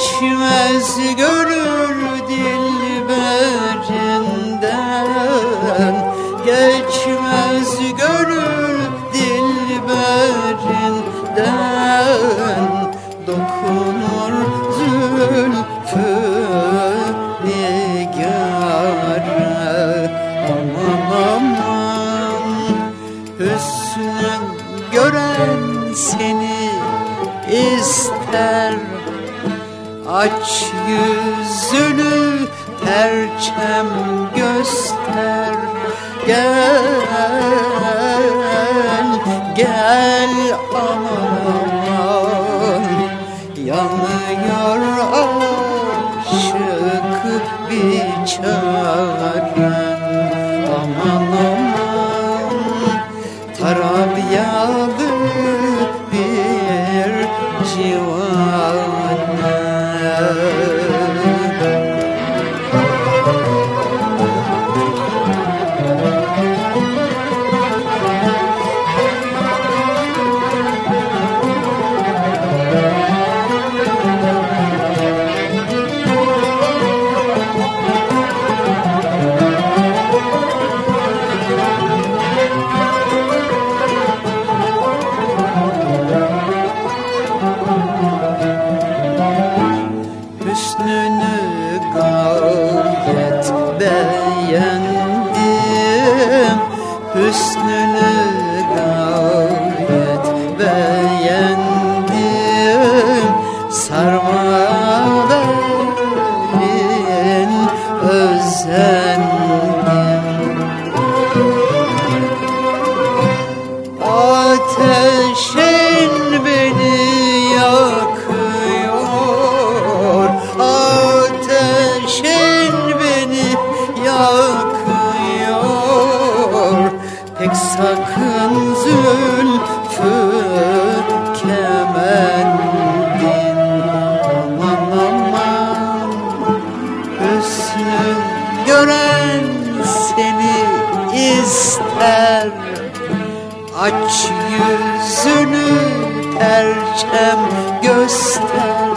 Geçmez görür dilberinden Geçmez görür dilberinden Dokunur zülfü nigara Aman aman Hüsnü gören seni ister Aç yüzünü perçem göster. Gel, gel aman Yanıyor aşık biçaren. Aman aman bir Hüsnünü gayet beğendim. Hüsnünü gayet Pek sakın zülfü kemendin. Aman aman Hüsnü gören seni ister. Aç yüzünü perçem göster